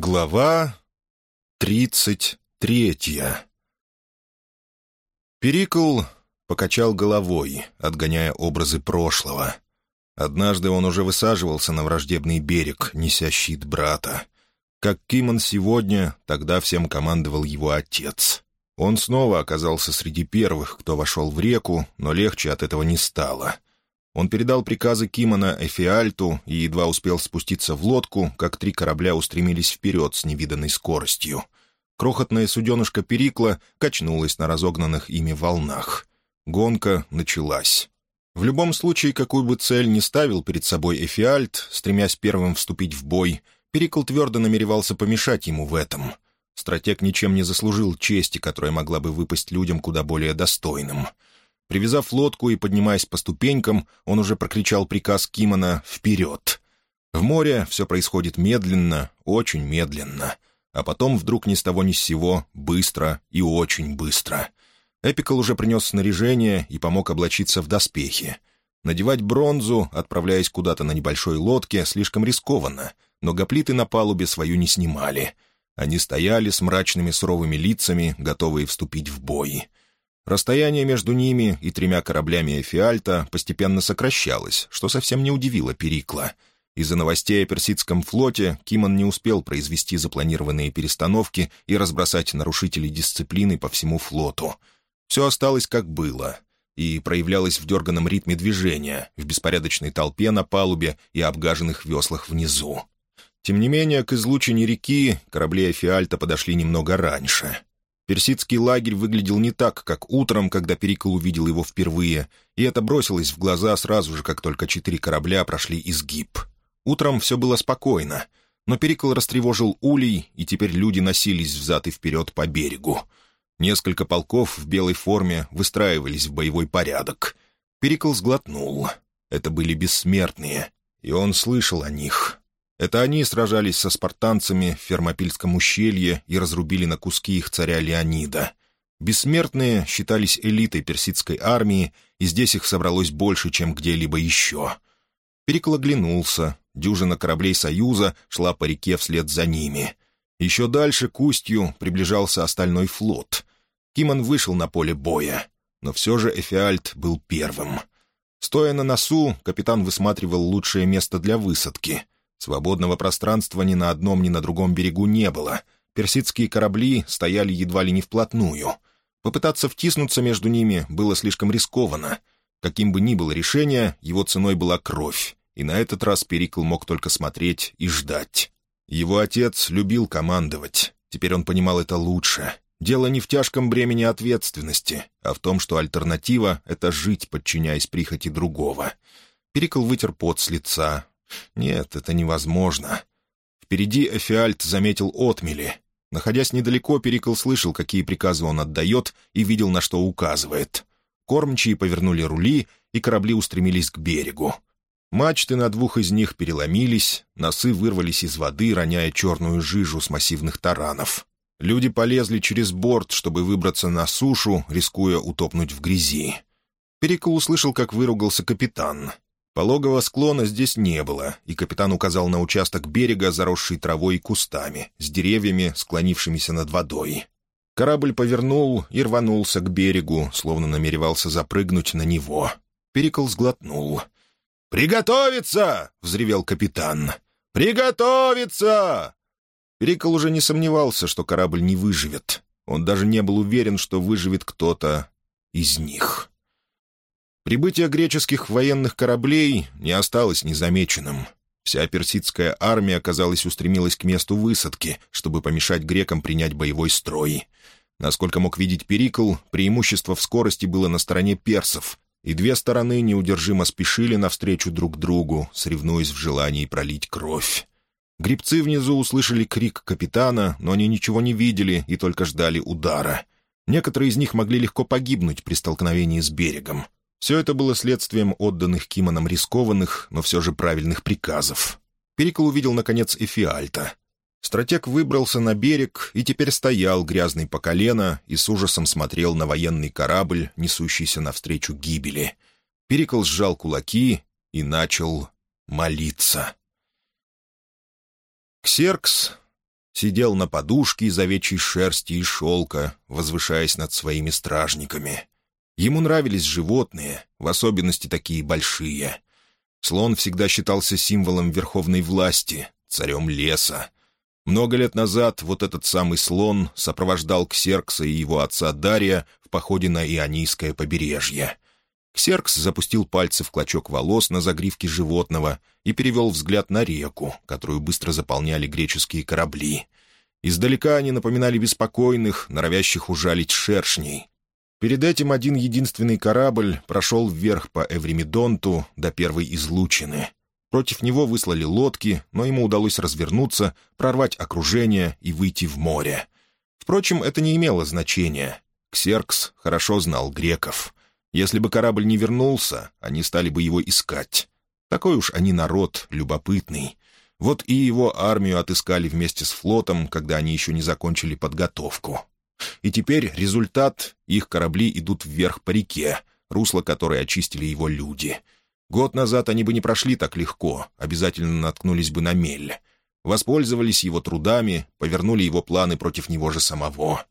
Глава тридцать третья Перикл покачал головой, отгоняя образы прошлого. Однажды он уже высаживался на враждебный берег, неся щит брата. Как Кимон сегодня, тогда всем командовал его отец. Он снова оказался среди первых, кто вошел в реку, но легче от этого не стало — он передал приказы Кимона Эфиальту и едва успел спуститься в лодку, как три корабля устремились вперед с невиданной скоростью. Крохотная суденышка Перикла качнулась на разогнанных ими волнах. Гонка началась. В любом случае, какую бы цель ни ставил перед собой Эфиальт, стремясь первым вступить в бой, Перикл твердо намеревался помешать ему в этом. Стратег ничем не заслужил чести, которая могла бы выпасть людям куда более достойным — Привязав лодку и поднимаясь по ступенькам, он уже прокричал приказ Кимона «Вперед!». В море все происходит медленно, очень медленно. А потом вдруг ни с того ни с сего, быстро и очень быстро. Эпикал уже принес снаряжение и помог облачиться в доспехи. Надевать бронзу, отправляясь куда-то на небольшой лодке, слишком рискованно, но гоплиты на палубе свою не снимали. Они стояли с мрачными суровыми лицами, готовые вступить в бой. Расстояние между ними и тремя кораблями Эфиальта постепенно сокращалось, что совсем не удивило Перикла. Из-за новостей о персидском флоте Кимон не успел произвести запланированные перестановки и разбросать нарушителей дисциплины по всему флоту. Все осталось как было и проявлялось в дерганом ритме движения, в беспорядочной толпе на палубе и обгаженных веслах внизу. Тем не менее, к излучине реки корабли Эфиальта подошли немного раньше — Персидский лагерь выглядел не так, как утром, когда Перикл увидел его впервые, и это бросилось в глаза сразу же, как только четыре корабля прошли изгиб. Утром все было спокойно, но Перикл растревожил улей, и теперь люди носились взад и вперед по берегу. Несколько полков в белой форме выстраивались в боевой порядок. Перикл сглотнул. Это были бессмертные, и он слышал о них. Это они сражались со спартанцами в Фермопильском ущелье и разрубили на куски их царя Леонида. Бессмертные считались элитой персидской армии, и здесь их собралось больше, чем где-либо еще. Перикл оглянулся. Дюжина кораблей «Союза» шла по реке вслед за ними. Еще дальше, к устью, приближался остальной флот. Кимон вышел на поле боя. Но все же Эфиальт был первым. Стоя на носу, капитан высматривал лучшее место для высадки — Свободного пространства ни на одном, ни на другом берегу не было. Персидские корабли стояли едва ли не вплотную. Попытаться втиснуться между ними было слишком рискованно. Каким бы ни было решение, его ценой была кровь, и на этот раз Перикл мог только смотреть и ждать. Его отец любил командовать. Теперь он понимал это лучше. Дело не в тяжком бремени ответственности, а в том, что альтернатива — это жить, подчиняясь прихоти другого. Перикл вытер пот с лица, нет, это невозможно. Впереди Эфиальт заметил отмели. Находясь недалеко, Перикл слышал, какие приказы он отдает, и видел, на что указывает. Кормчие повернули рули, и корабли устремились к берегу. Мачты на двух из них переломились, носы вырвались из воды, роняя черную жижу с массивных таранов. Люди полезли через борт, чтобы выбраться на сушу, рискуя утопнуть в грязи. Перикл услышал, как выругался капитан. Пологого склона здесь не было, и капитан указал на участок берега, заросший травой и кустами, с деревьями, склонившимися над водой. Корабль повернул и рванулся к берегу, словно намеревался запрыгнуть на него. Перикл сглотнул. «Приготовиться!» — взревел капитан. «Приготовиться!» Перикл уже не сомневался, что корабль не выживет. Он даже не был уверен, что выживет кто-то из них. Прибытие греческих военных кораблей не осталось незамеченным. Вся персидская армия, казалось, устремилась к месту высадки, чтобы помешать грекам принять боевой строй. Насколько мог видеть Перикл, преимущество в скорости было на стороне персов, и две стороны неудержимо спешили навстречу друг другу, соревнуясь в желании пролить кровь. Грибцы внизу услышали крик капитана, но они ничего не видели и только ждали удара. Некоторые из них могли легко погибнуть при столкновении с берегом. Все это было следствием отданных Кимоном рискованных, но все же правильных приказов. Перикл увидел, наконец, Эфиальта. Стратег выбрался на берег и теперь стоял, грязный по колено, и с ужасом смотрел на военный корабль, несущийся навстречу гибели. Перикл сжал кулаки и начал молиться. Ксеркс сидел на подушке из овечьей шерсти и шелка, возвышаясь над своими стражниками. Ему нравились животные, в особенности такие большие. Слон всегда считался символом верховной власти, царем леса. Много лет назад вот этот самый слон сопровождал Ксеркса и его отца Дария в походе на Ионийское побережье. Ксеркс запустил пальцы в клочок волос на загривке животного и перевел взгляд на реку, которую быстро заполняли греческие корабли. Издалека они напоминали беспокойных, норовящих ужалить шершней. Перед этим один единственный корабль прошел вверх по Эвремидонту до первой излучины. Против него выслали лодки, но ему удалось развернуться, прорвать окружение и выйти в море. Впрочем, это не имело значения. Ксеркс хорошо знал греков. Если бы корабль не вернулся, они стали бы его искать. Такой уж они народ, любопытный. Вот и его армию отыскали вместе с флотом, когда они еще не закончили подготовку. И теперь результат — их корабли идут вверх по реке, русло которой очистили его люди. Год назад они бы не прошли так легко, обязательно наткнулись бы на мель. Воспользовались его трудами, повернули его планы против него же самого.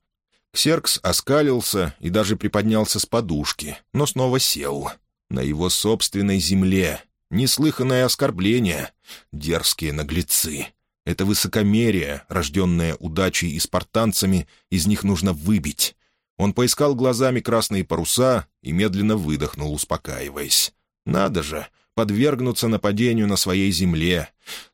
Ксеркс оскалился и даже приподнялся с подушки, но снова сел. На его собственной земле. Неслыханное оскорбление. Дерзкие наглецы. Это высокомерие, рожденное удачей и спартанцами, из них нужно выбить. Он поискал глазами красные паруса и медленно выдохнул, успокаиваясь. «Надо же, подвергнуться нападению на своей земле.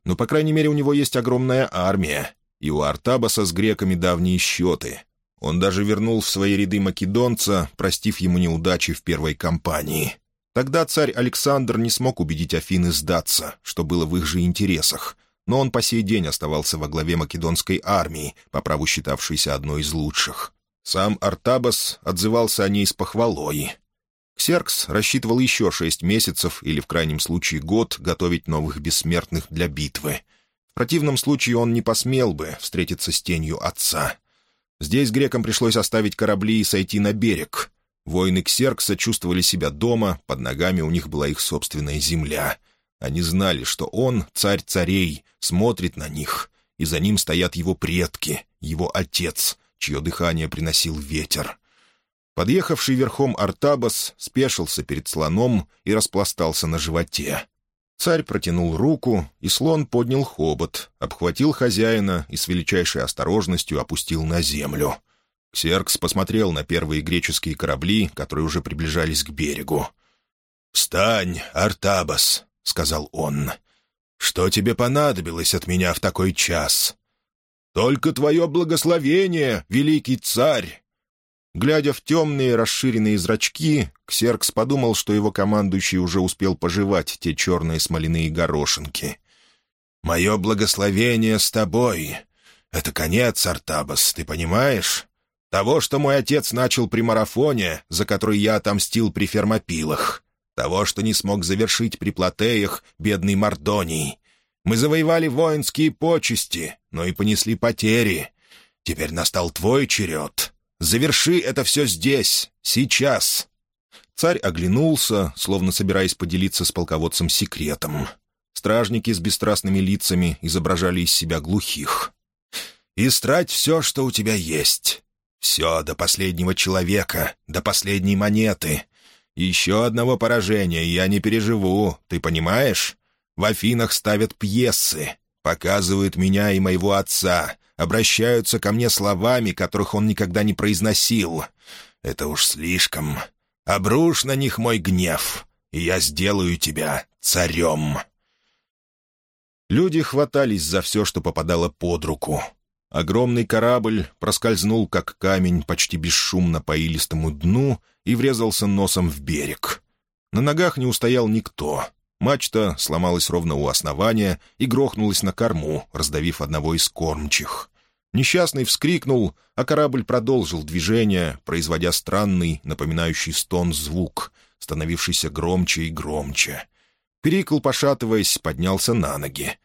Но, ну, по крайней мере, у него есть огромная армия, и у Артабаса с греками давние счеты. Он даже вернул в свои ряды македонца, простив ему неудачи в первой кампании. Тогда царь Александр не смог убедить Афины сдаться, что было в их же интересах, но он по сей день оставался во главе македонской армии, по праву считавшейся одной из лучших. Сам Артабас отзывался о ней с похвалой. Ксеркс рассчитывал еще шесть месяцев или, в крайнем случае, год готовить новых бессмертных для битвы. В противном случае он не посмел бы встретиться с тенью отца. Здесь грекам пришлось оставить корабли и сойти на берег. Воины Ксеркса чувствовали себя дома, под ногами у них была их собственная земля. Они знали, что он, царь царей, смотрит на них, и за ним стоят его предки, его отец, чье дыхание приносил ветер. Подъехавший верхом Артабас спешился перед слоном и распластался на животе. Царь протянул руку, и слон поднял хобот, обхватил хозяина и с величайшей осторожностью опустил на землю. Ксеркс посмотрел на первые греческие корабли, которые уже приближались к берегу. «Встань, Артабас», — сказал он. «Что тебе понадобилось от меня в такой час?» «Только твое благословение, великий царь!» Глядя в темные расширенные зрачки, Ксеркс подумал, что его командующий уже успел пожевать те черные смоляные горошинки. «Мое благословение с тобой. Это конец, Артабас, ты понимаешь? Того, что мой отец начал при марафоне, за который я отомстил при фермопилах. Того, что не смог завершить при Платеях бедный Мордоний. Мы завоевали воинские почести, но и понесли потери. Теперь настал твой черед. Заверши это все здесь, сейчас!» Царь оглянулся, словно собираясь поделиться с полководцем секретом. Стражники с бесстрастными лицами изображали из себя глухих. «Истрать все, что у тебя есть. Все до последнего человека, до последней монеты. Еще одного поражения я не переживу, ты понимаешь? В Афинах ставят пьесы, показывают меня и моего отца, обращаются ко мне словами, которых он никогда не произносил. Это уж слишком. Обрушь на них мой гнев, и я сделаю тебя царем». Люди хватались за все, что попадало под руку. Огромный корабль проскользнул, как камень, почти бесшумно по илистому дну и врезался носом в берег. На ногах не устоял никто. Мачта сломалась ровно у основания и грохнулась на корму, раздавив одного из кормчих. Несчастный вскрикнул, а корабль продолжил движение, производя странный, напоминающий стон звук, становившийся громче и громче. Перикл, пошатываясь, поднялся на ноги.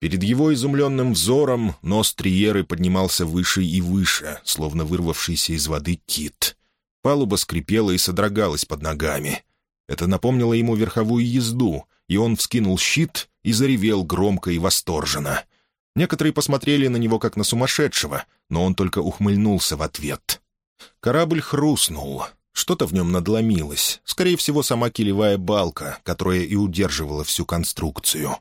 Перед его изумленным взором нос Триеры поднимался выше и выше, словно вырвавшийся из воды кит. Палуба скрипела и содрогалась под ногами. Это напомнило ему верховую езду, и он вскинул щит и заревел громко и восторженно. Некоторые посмотрели на него как на сумасшедшего, но он только ухмыльнулся в ответ. Корабль хрустнул. Что-то в нем надломилось. Скорее всего, сама килевая балка, которая и удерживала всю конструкцию.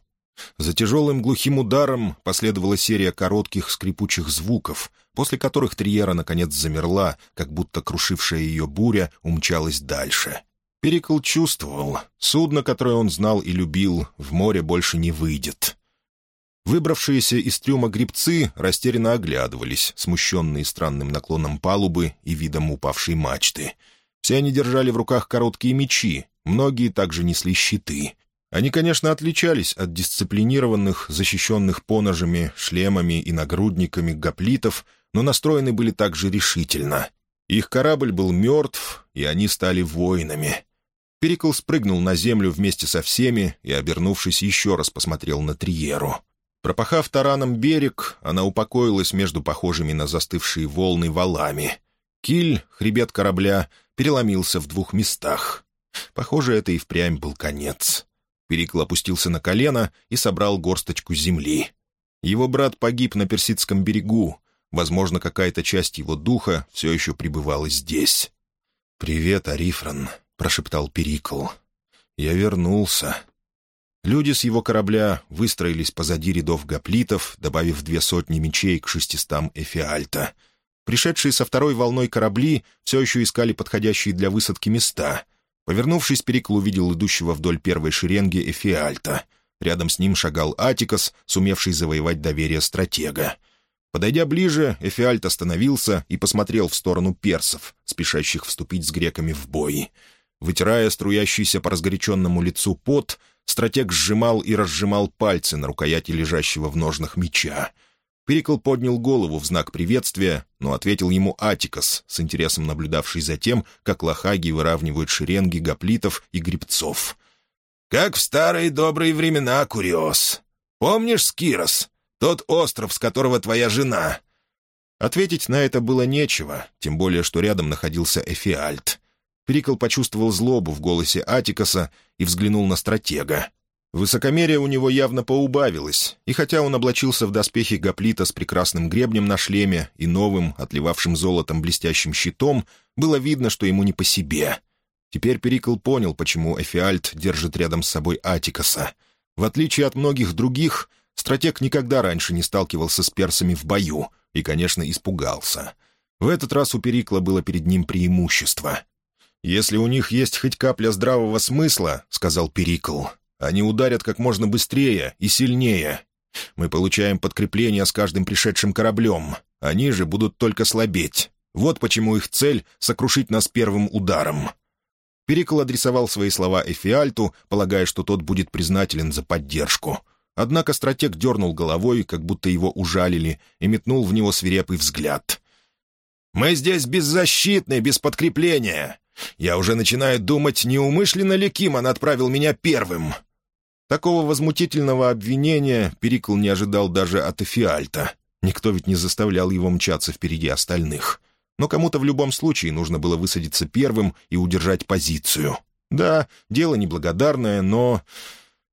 За тяжелым глухим ударом последовала серия коротких скрипучих звуков, после которых Триера наконец замерла, как будто крушившая ее буря умчалась дальше. Перикл чувствовал, судно, которое он знал и любил, в море больше не выйдет. Выбравшиеся из трюма грибцы растерянно оглядывались, смущенные странным наклоном палубы и видом упавшей мачты. Все они держали в руках короткие мечи, многие также несли щиты. Они, конечно, отличались от дисциплинированных, защищенных поножами, шлемами и нагрудниками гоплитов, но настроены были также решительно. Их корабль был мертв, и они стали воинами. Перикл спрыгнул на землю вместе со всеми и, обернувшись, еще раз посмотрел на Триеру — Пропахав тараном берег, она упокоилась между похожими на застывшие волны валами. Киль, хребет корабля, переломился в двух местах. Похоже, это и впрямь был конец. Перикл опустился на колено и собрал горсточку земли. Его брат погиб на Персидском берегу. Возможно, какая-то часть его духа все еще пребывала здесь. «Привет, Арифран», — прошептал Перикл. «Я вернулся». Люди с его корабля выстроились позади рядов гоплитов, добавив две сотни мечей к шестистам эфиальта. Пришедшие со второй волной корабли все еще искали подходящие для высадки места. Повернувшись, Перикл увидел идущего вдоль первой шеренги эфиальта. Рядом с ним шагал Атикос, сумевший завоевать доверие стратега. Подойдя ближе, Эфиальт остановился и посмотрел в сторону персов, спешащих вступить с греками в бой. Вытирая струящийся по разгоряченному лицу пот, Стратег сжимал и разжимал пальцы на рукояти лежащего в ножнах меча. Перикл поднял голову в знак приветствия, но ответил ему Атикос, с интересом наблюдавший за тем, как лохаги выравнивают шеренги гоплитов и грибцов. «Как в старые добрые времена, Куриос. Помнишь Скирос, тот остров, с которого твоя жена?» Ответить на это было нечего, тем более, что рядом находился Эфиальт. Перикл почувствовал злобу в голосе Атикоса и взглянул на стратега. Высокомерие у него явно поубавилось, и хотя он облачился в доспехи гоплита с прекрасным гребнем на шлеме и новым, отливавшим золотом блестящим щитом, было видно, что ему не по себе. Теперь Перикл понял, почему Эфиальт держит рядом с собой Атикоса. В отличие от многих других, стратег никогда раньше не сталкивался с персами в бою и, конечно, испугался. В этот раз у Перикла было перед ним преимущество — «Если у них есть хоть капля здравого смысла, — сказал Перикл, — они ударят как можно быстрее и сильнее. Мы получаем подкрепление с каждым пришедшим кораблем. Они же будут только слабеть. Вот почему их цель — сокрушить нас первым ударом». Перикл адресовал свои слова Эфиальту, полагая, что тот будет признателен за поддержку. Однако стратег дернул головой, как будто его ужалили, и метнул в него свирепый взгляд. «Мы здесь беззащитны, без подкрепления. Я уже начинаю думать, неумышленно ли Кимон отправил меня первым. Такого возмутительного обвинения Перикл не ожидал даже от Эфиальта. Никто ведь не заставлял его мчаться впереди остальных. Но кому-то в любом случае нужно было высадиться первым и удержать позицию. Да, дело неблагодарное, но...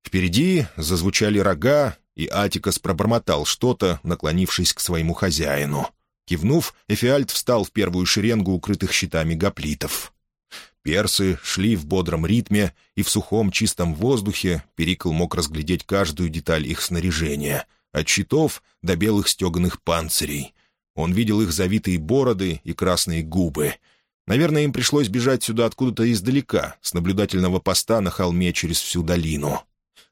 Впереди зазвучали рога, и Атикас пробормотал что-то, наклонившись к своему хозяину. Кивнув, Эфиальт встал в первую шеренгу укрытых щитами гоплитов. Персы шли в бодром ритме, и в сухом чистом воздухе Перикл мог разглядеть каждую деталь их снаряжения, от щитов до белых стеганых панцирей. Он видел их завитые бороды и красные губы. Наверное, им пришлось бежать сюда откуда-то издалека, с наблюдательного поста на холме через всю долину.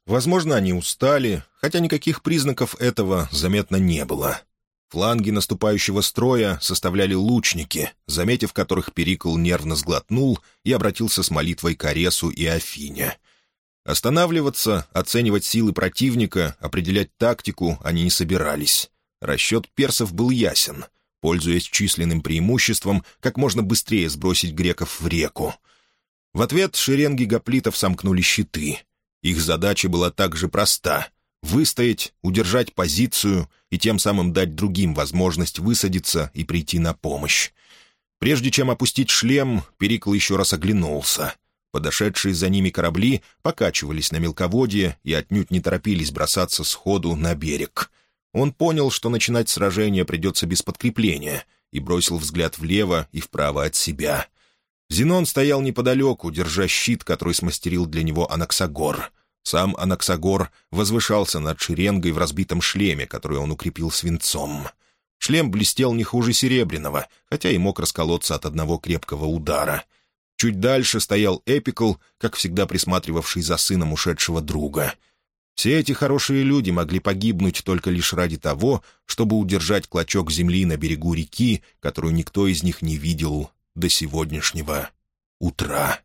Возможно, они устали, хотя никаких признаков этого заметно не было. Фланги наступающего строя составляли лучники, заметив которых Перикл нервно сглотнул и обратился с молитвой к Аресу и Афине. Останавливаться, оценивать силы противника, определять тактику они не собирались. Расчет персов был ясен. Пользуясь численным преимуществом, как можно быстрее сбросить греков в реку. В ответ шеренги гоплитов сомкнули щиты. Их задача была также проста выстоять, удержать позицию и тем самым дать другим возможность высадиться и прийти на помощь. Прежде чем опустить шлем, Перикл еще раз оглянулся. Подошедшие за ними корабли покачивались на мелководье и отнюдь не торопились бросаться сходу на берег. Он понял, что начинать сражение придется без подкрепления, и бросил взгляд влево и вправо от себя. Зенон стоял неподалеку, держа щит, который смастерил для него Анаксагор. Сам Анаксагор возвышался над шеренгой в разбитом шлеме, который он укрепил свинцом. Шлем блестел не хуже серебряного, хотя и мог расколоться от одного крепкого удара. Чуть дальше стоял Эпикл, как всегда присматривавший за сыном ушедшего друга. Все эти хорошие люди могли погибнуть только лишь ради того, чтобы удержать клочок земли на берегу реки, которую никто из них не видел до сегодняшнего утра.